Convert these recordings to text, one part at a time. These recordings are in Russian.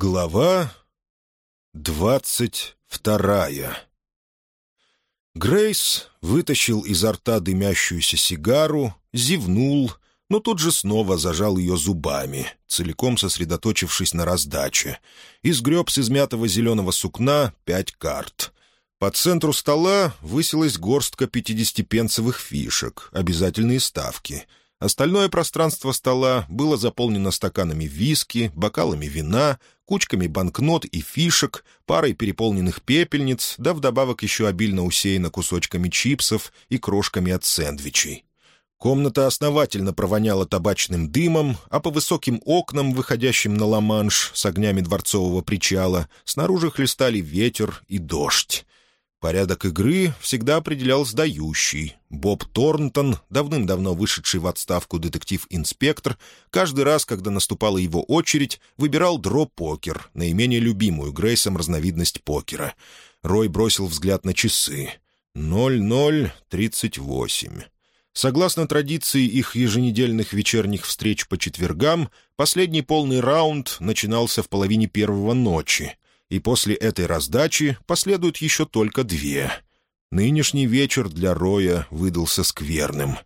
Глава двадцать вторая. Грейс вытащил изо рта дымящуюся сигару, зевнул, но тут же снова зажал ее зубами, целиком сосредоточившись на раздаче, и сгреб с измятого зеленого сукна пять карт. По центру стола высилась горстка пятидесятипенцевых фишек, обязательные ставки — Остальное пространство стола было заполнено стаканами виски, бокалами вина, кучками банкнот и фишек, парой переполненных пепельниц, да вдобавок еще обильно усеяна кусочками чипсов и крошками от сэндвичей. Комната основательно провоняла табачным дымом, а по высоким окнам, выходящим на Ла-Манш с огнями дворцового причала, снаружи хлестали ветер и дождь. Порядок игры всегда определял сдающий. Боб Торнтон, давным-давно вышедший в отставку детектив-инспектор, каждый раз, когда наступала его очередь, выбирал дро-покер, наименее любимую Грейсом разновидность покера. Рой бросил взгляд на часы. «Ноль ноль тридцать восемь». Согласно традиции их еженедельных вечерних встреч по четвергам, последний полный раунд начинался в половине первого ночи — и после этой раздачи последуют еще только две. Нынешний вечер для Роя выдался скверным.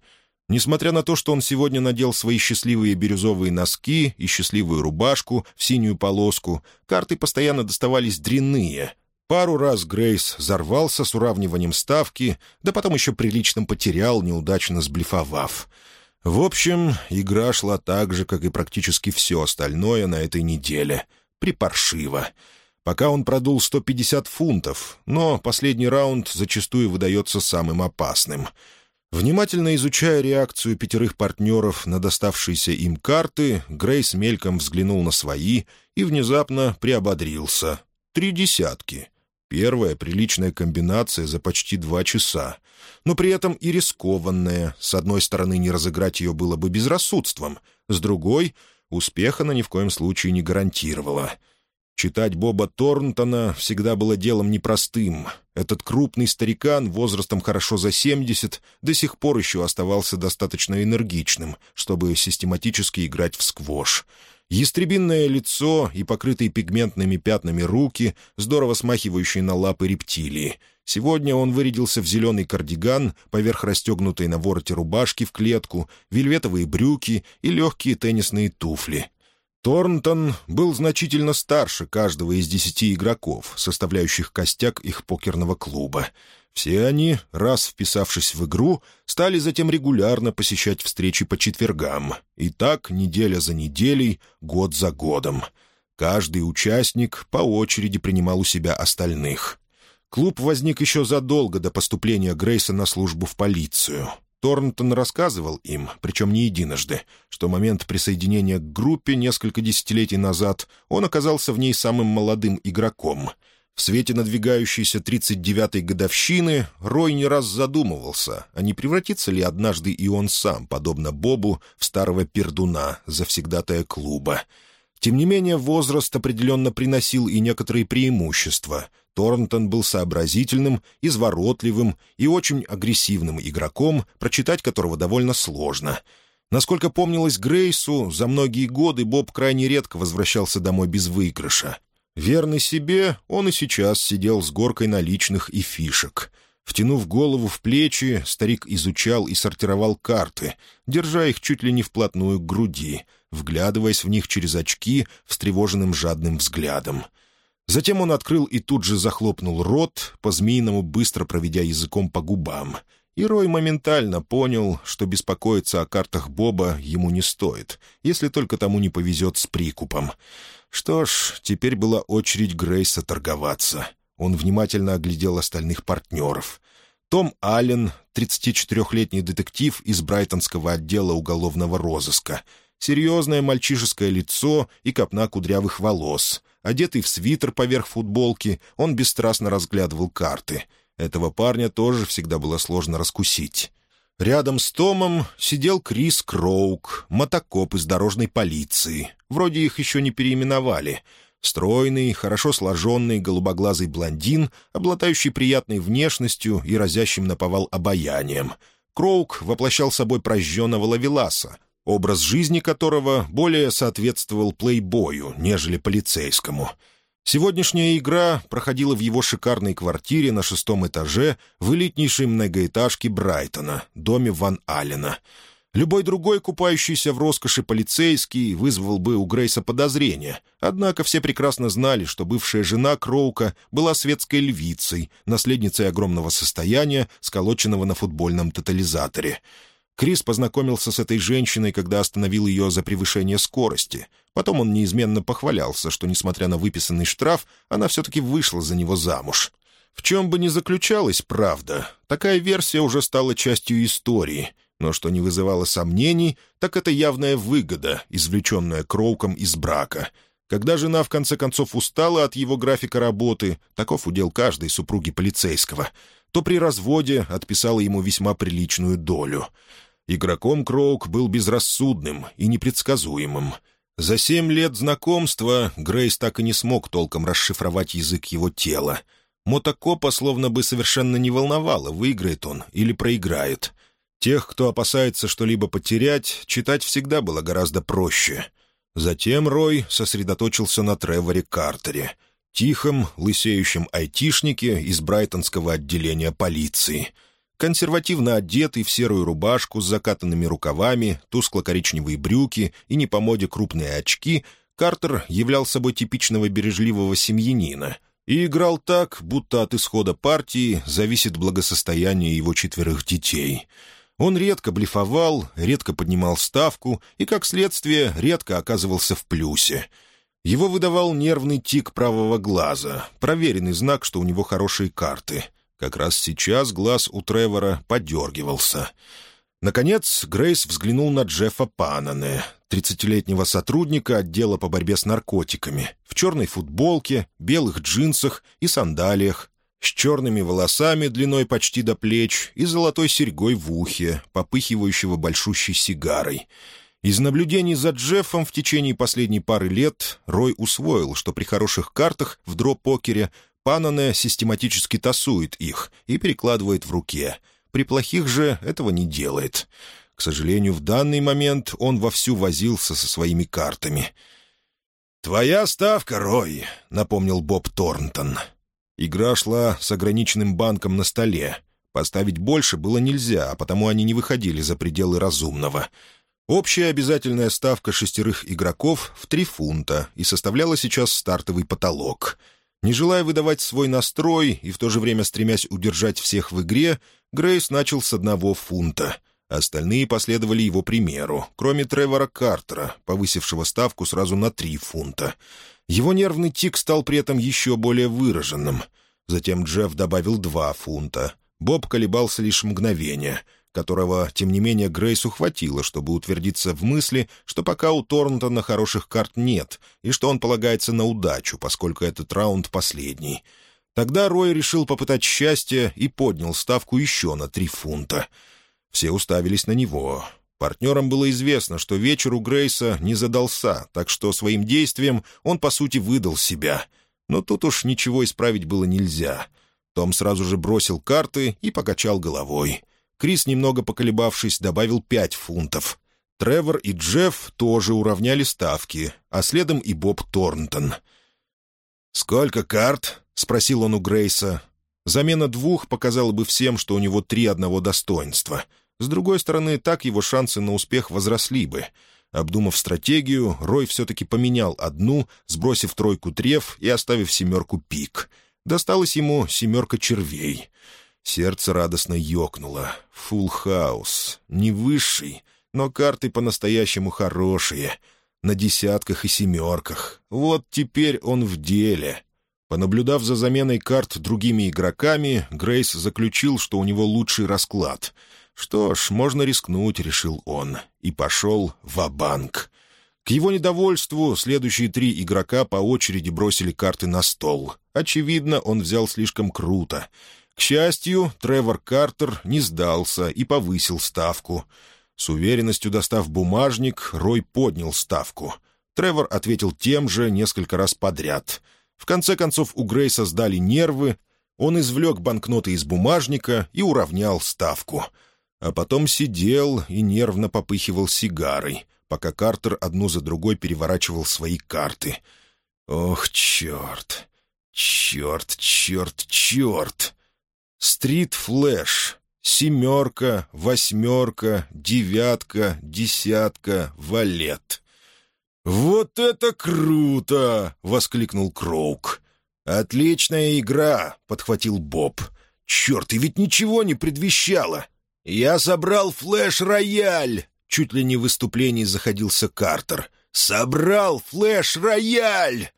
Несмотря на то, что он сегодня надел свои счастливые бирюзовые носки и счастливую рубашку в синюю полоску, карты постоянно доставались дрянные. Пару раз Грейс взорвался с уравниванием ставки, да потом еще прилично потерял, неудачно сблифовав. В общем, игра шла так же, как и практически все остальное на этой неделе. Припаршиво. Пока он продул 150 фунтов, но последний раунд зачастую выдается самым опасным. Внимательно изучая реакцию пятерых партнеров на доставшиеся им карты, Грейс мельком взглянул на свои и внезапно приободрился. Три десятки. Первая приличная комбинация за почти два часа. Но при этом и рискованная. С одной стороны, не разыграть ее было бы безрассудством. С другой, успеха она ни в коем случае не гарантировала — Читать Боба Торнтона всегда было делом непростым. Этот крупный старикан, возрастом хорошо за 70, до сих пор еще оставался достаточно энергичным, чтобы систематически играть в сквош. Ястребинное лицо и покрытые пигментными пятнами руки, здорово смахивающие на лапы рептилии. Сегодня он вырядился в зеленый кардиган, поверх расстегнутой на вороте рубашки в клетку, вельветовые брюки и легкие теннисные туфли — Торнтон был значительно старше каждого из десяти игроков, составляющих костяк их покерного клуба. Все они, раз вписавшись в игру, стали затем регулярно посещать встречи по четвергам. И так, неделя за неделей, год за годом. Каждый участник по очереди принимал у себя остальных. Клуб возник еще задолго до поступления Грейса на службу в полицию. Торнтон рассказывал им, причем не единожды, что момент присоединения к группе несколько десятилетий назад он оказался в ней самым молодым игроком. В свете надвигающейся 39-й годовщины Рой не раз задумывался, а не превратится ли однажды и он сам, подобно Бобу, в старого пердуна, завсегдатая клуба. Тем не менее, возраст определенно приносил и некоторые преимущества — Торнтон был сообразительным, изворотливым и очень агрессивным игроком, прочитать которого довольно сложно. Насколько помнилось Грейсу, за многие годы Боб крайне редко возвращался домой без выигрыша. Верный себе, он и сейчас сидел с горкой наличных и фишек. Втянув голову в плечи, старик изучал и сортировал карты, держа их чуть ли не вплотную к груди, вглядываясь в них через очки встревоженным жадным взглядом — Затем он открыл и тут же захлопнул рот, по-змеиному быстро проведя языком по губам. И Рой моментально понял, что беспокоиться о картах Боба ему не стоит, если только тому не повезет с прикупом. Что ж, теперь была очередь Грейса торговаться. Он внимательно оглядел остальных партнеров. Том Аллен, 34-летний детектив из Брайтонского отдела уголовного розыска. Серьезное мальчишеское лицо и копна кудрявых волос — Одетый в свитер поверх футболки, он бесстрастно разглядывал карты. Этого парня тоже всегда было сложно раскусить. Рядом с Томом сидел Крис Кроук, мотокоп из дорожной полиции. Вроде их еще не переименовали. Стройный, хорошо сложенный, голубоглазый блондин, обладающий приятной внешностью и разящим наповал обаянием. Кроук воплощал собой прожженного лавеласа, образ жизни которого более соответствовал плейбою, нежели полицейскому. Сегодняшняя игра проходила в его шикарной квартире на шестом этаже в элитнейшей многоэтажке Брайтона, доме Ван Аллена — Любой другой, купающийся в роскоши полицейский, вызвал бы у Грейса подозрения. Однако все прекрасно знали, что бывшая жена Кроука была светской львицей, наследницей огромного состояния, сколоченного на футбольном тотализаторе. Крис познакомился с этой женщиной, когда остановил ее за превышение скорости. Потом он неизменно похвалялся, что, несмотря на выписанный штраф, она все-таки вышла за него замуж. В чем бы ни заключалась правда, такая версия уже стала частью истории — но что не вызывало сомнений, так это явная выгода, извлеченная Кроуком из брака. Когда жена в конце концов устала от его графика работы, таков удел каждой супруги полицейского, то при разводе отписала ему весьма приличную долю. Игроком Кроук был безрассудным и непредсказуемым. За семь лет знакомства Грейс так и не смог толком расшифровать язык его тела. Мотокопа словно бы совершенно не волновало, выиграет он или проиграет. Тех, кто опасается что-либо потерять, читать всегда было гораздо проще. Затем Рой сосредоточился на Треворе Картере, тихом, лысеющем айтишнике из брайтонского отделения полиции. Консервативно одетый в серую рубашку с закатанными рукавами, тускло-коричневые брюки и не по моде крупные очки, Картер являл собой типичного бережливого семьянина и играл так, будто от исхода партии зависит благосостояние его четверых детей — он редко блефовал, редко поднимал ставку и, как следствие, редко оказывался в плюсе. Его выдавал нервный тик правого глаза, проверенный знак, что у него хорошие карты. Как раз сейчас глаз у Тревора подергивался. Наконец, Грейс взглянул на Джеффа Панане, тридцатилетнего сотрудника отдела по борьбе с наркотиками, в черной футболке, белых джинсах и сандалиях, с черными волосами длиной почти до плеч и золотой серьгой в ухе, попыхивающего большущей сигарой. Из наблюдений за Джеффом в течение последней пары лет Рой усвоил, что при хороших картах в дроп-покере Панане систематически тасует их и перекладывает в руке. При плохих же этого не делает. К сожалению, в данный момент он вовсю возился со своими картами. «Твоя ставка, Рой», — напомнил Боб Торнтон. Игра шла с ограниченным банком на столе. Поставить больше было нельзя, а потому они не выходили за пределы разумного. Общая обязательная ставка шестерых игроков в три фунта и составляла сейчас стартовый потолок. Не желая выдавать свой настрой и в то же время стремясь удержать всех в игре, Грейс начал с одного фунта. Остальные последовали его примеру, кроме Тревора Картера, повысившего ставку сразу на три фунта — его нервный тик стал при этом еще более выраженным. Затем Джефф добавил два фунта. Боб колебался лишь мгновение, которого, тем не менее, Грейсу хватило, чтобы утвердиться в мысли, что пока у Торнтона хороших карт нет, и что он полагается на удачу, поскольку этот раунд последний. Тогда Рой решил попытать счастье и поднял ставку еще на три фунта. Все уставились на него. Партнерам было известно, что вечер у Грейса не задался, так что своим действием он, по сути, выдал себя. Но тут уж ничего исправить было нельзя. Том сразу же бросил карты и покачал головой. Крис, немного поколебавшись, добавил пять фунтов. Тревор и Джефф тоже уравняли ставки, а следом и Боб Торнтон. «Сколько карт?» — спросил он у Грейса. Замена двух показала бы всем, что у него три одного достоинства — с другой стороны, так его шансы на успех возросли бы. Обдумав стратегию, Рой все-таки поменял одну, сбросив тройку треф и оставив семерку пик. Досталась ему семерка червей. Сердце радостно ёкнуло. Фулл хаус. Не высший, но карты по-настоящему хорошие. На десятках и семерках. Вот теперь он в деле. Понаблюдав за заменой карт другими игроками, Грейс заключил, что у него лучший расклад — что ж, можно рискнуть, решил он, и пошел в банк К его недовольству следующие три игрока по очереди бросили карты на стол. Очевидно, он взял слишком круто. К счастью, Тревор Картер не сдался и повысил ставку. С уверенностью достав бумажник, Рой поднял ставку. Тревор ответил тем же несколько раз подряд. В конце концов, у Грейса сдали нервы, он извлек банкноты из бумажника и уравнял ставку — а потом сидел и нервно попыхивал сигарой, пока Картер одну за другой переворачивал свои карты. «Ох, черт! Черт, черт, черт!» «Стрит Флэш!» «Семерка, восьмерка, девятка, десятка, валет». «Вот это круто!» — воскликнул Кроук. «Отличная игра!» — подхватил Боб. «Черт, и ведь ничего не предвещало!» «Я собрал флеш-рояль!» — чуть ли не в выступлении заходился Картер. «Собрал флеш-рояль!»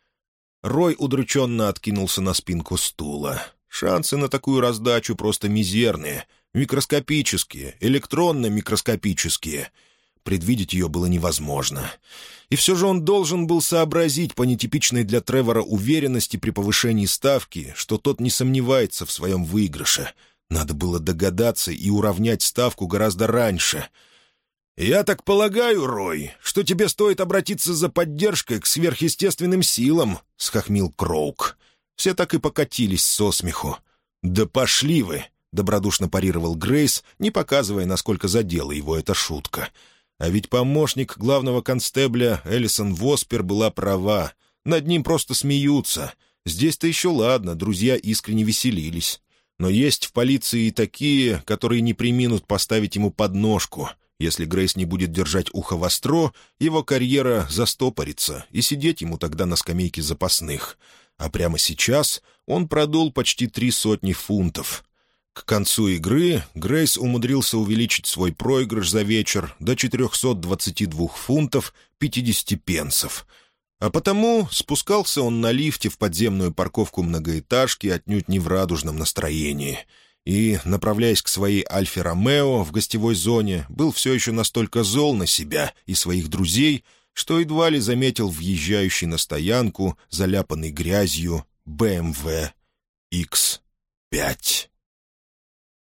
Рой удрученно откинулся на спинку стула. Шансы на такую раздачу просто мизерные — Микроскопические, электронно-микроскопические. Предвидеть ее было невозможно. И все же он должен был сообразить по нетипичной для Тревора уверенности при повышении ставки, что тот не сомневается в своем выигрыше. Надо было догадаться и уравнять ставку гораздо раньше. «Я так полагаю, Рой, что тебе стоит обратиться за поддержкой к сверхъестественным силам», — схохмил Кроук. Все так и покатились со смеху. «Да пошли вы!» добродушно парировал Грейс, не показывая, насколько задела его эта шутка. А ведь помощник главного констебля Элисон Воспер была права. Над ним просто смеются. Здесь-то еще ладно, друзья искренне веселились. Но есть в полиции и такие, которые не приминут поставить ему подножку. Если Грейс не будет держать ухо востро, его карьера застопорится, и сидеть ему тогда на скамейке запасных. А прямо сейчас он продул почти три сотни фунтов, к концу игры Грейс умудрился увеличить свой проигрыш за вечер до 422 фунтов 50 пенсов. А потому спускался он на лифте в подземную парковку многоэтажки отнюдь не в радужном настроении. И, направляясь к своей «Альфе-Ромео» в гостевой зоне, был все еще настолько зол на себя и своих друзей, что едва ли заметил въезжающий на стоянку, заляпанный грязью, BMW X5.